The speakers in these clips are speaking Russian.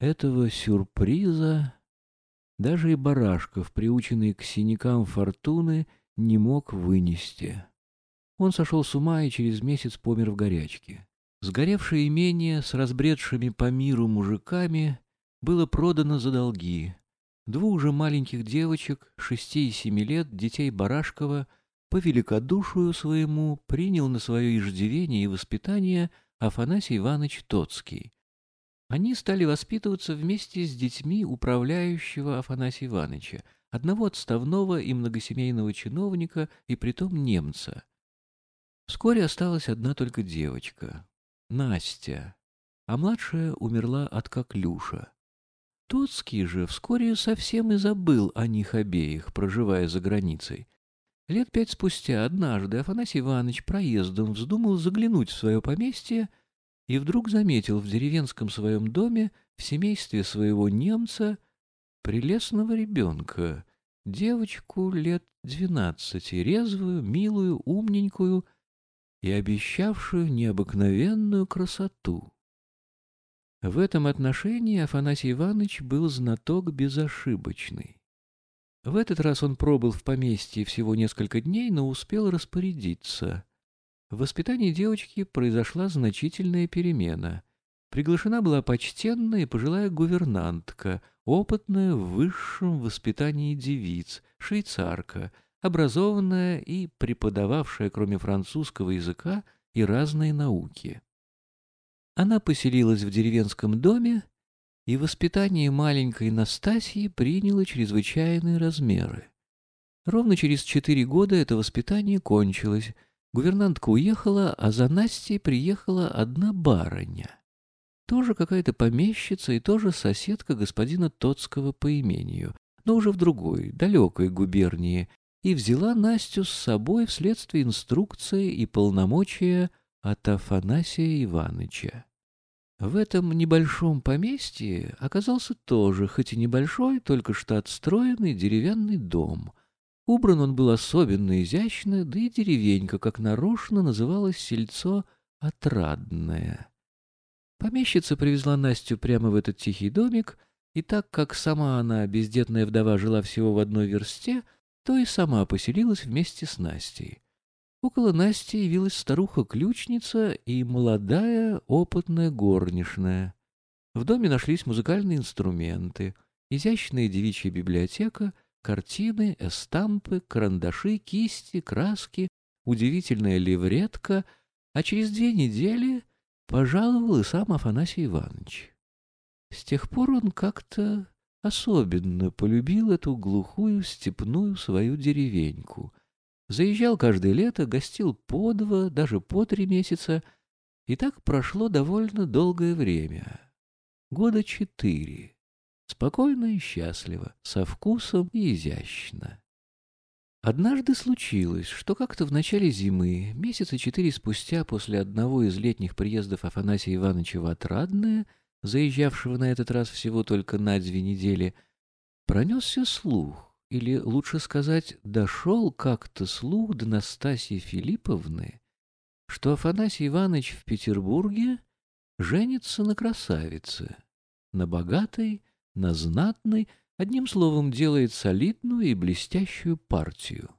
Этого сюрприза даже и Барашков, приученный к синякам фортуны, не мог вынести. Он сошел с ума и через месяц помер в горячке. Сгоревшее имение с разбредшими по миру мужиками было продано за долги. Двух же маленьких девочек, шести и семи лет, детей Барашкова, по великодушию своему принял на свое иждивение и воспитание Афанасий Иванович Тоцкий. Они стали воспитываться вместе с детьми управляющего Афанасия Ивановича, одного отставного и многосемейного чиновника, и притом немца. Вскоре осталась одна только девочка, Настя, а младшая умерла от коклюша. Тоцкий же вскоре совсем и забыл о них обеих, проживая за границей. Лет пять спустя однажды Афанасий Иванович проездом вздумал заглянуть в свое поместье и вдруг заметил в деревенском своем доме в семействе своего немца прелестного ребенка, девочку лет двенадцати, резвую, милую, умненькую и обещавшую необыкновенную красоту. В этом отношении Афанасий Иванович был знаток безошибочный. В этот раз он пробыл в поместье всего несколько дней, но успел распорядиться. В воспитании девочки произошла значительная перемена. Приглашена была почтенная и пожилая гувернантка, опытная в высшем воспитании девиц, швейцарка, образованная и преподававшая, кроме французского языка, и разные науки. Она поселилась в деревенском доме, и воспитание маленькой Настасьи приняло чрезвычайные размеры. Ровно через четыре года это воспитание кончилось, Гувернантка уехала, а за Настей приехала одна барыня. Тоже какая-то помещица и тоже соседка господина Тоцкого по имению, но уже в другой, далекой губернии, и взяла Настю с собой вследствие инструкции и полномочия от Афанасия Ивановича. В этом небольшом поместье оказался тоже, хоть и небольшой, только что отстроенный деревянный дом — Убран он был особенно изящно, да и деревенька, как нарочно, называлась сельцо Отрадное. Помещица привезла Настю прямо в этот тихий домик, и так как сама она, бездетная вдова, жила всего в одной версте, то и сама поселилась вместе с Настей. Около Насти явилась старуха-ключница и молодая опытная горничная. В доме нашлись музыкальные инструменты, изящная девичья библиотека — Картины, эстампы, карандаши, кисти, краски, удивительная левретка, а через две недели пожаловал и сам Афанасий Иванович. С тех пор он как-то особенно полюбил эту глухую степную свою деревеньку. Заезжал каждое лето, гостил по два, даже по три месяца, и так прошло довольно долгое время. Года четыре. Спокойно и счастливо, со вкусом и изящно. Однажды случилось, что как-то в начале зимы, месяца четыре спустя после одного из летних приездов Афанасия Ивановича в Отрадное, заезжавшего на этот раз всего только на две недели, пронесся слух, или, лучше сказать, дошел как-то слух до Настасьи Филипповны, что Афанасий Иванович в Петербурге женится на красавице, на богатой, на знатной, одним словом, делает солидную и блестящую партию.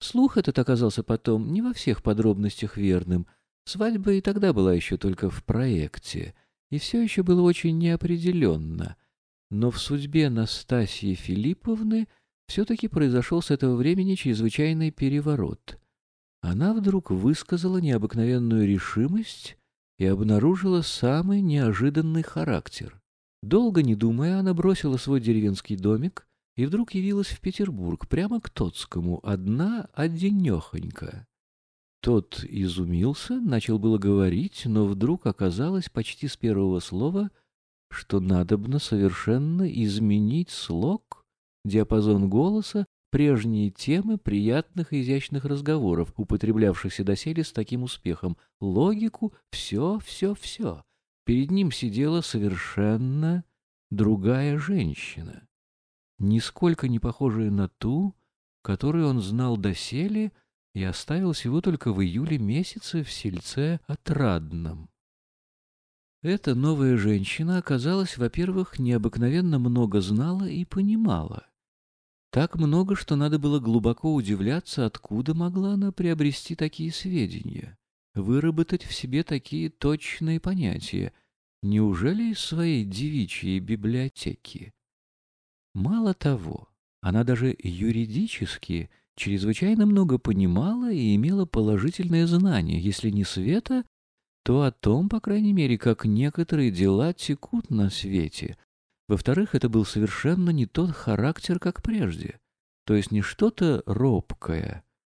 Слух этот оказался потом не во всех подробностях верным. Свадьба и тогда была еще только в проекте, и все еще было очень неопределенно. Но в судьбе Настасьи Филипповны все-таки произошел с этого времени чрезвычайный переворот. Она вдруг высказала необыкновенную решимость и обнаружила самый неожиданный характер. Долго не думая, она бросила свой деревенский домик и вдруг явилась в Петербург, прямо к Тотскому, одна одинехонька. Тот изумился, начал было говорить, но вдруг оказалось почти с первого слова, что надобно совершенно изменить слог, диапазон голоса, прежние темы приятных изящных разговоров, употреблявшихся доселе с таким успехом, логику, все, все, все. Перед ним сидела совершенно другая женщина, нисколько не похожая на ту, которую он знал доселе и оставил всего только в июле месяце в сельце Отрадном. Эта новая женщина оказалась, во-первых, необыкновенно много знала и понимала. Так много, что надо было глубоко удивляться, откуда могла она приобрести такие сведения, выработать в себе такие точные понятия, неужели из своей девичьей библиотеки? Мало того, она даже юридически чрезвычайно много понимала и имела положительное знание, если не света, то о том, по крайней мере, как некоторые дела текут на свете. Во-вторых, это был совершенно не тот характер, как прежде. То есть не что-то робкое,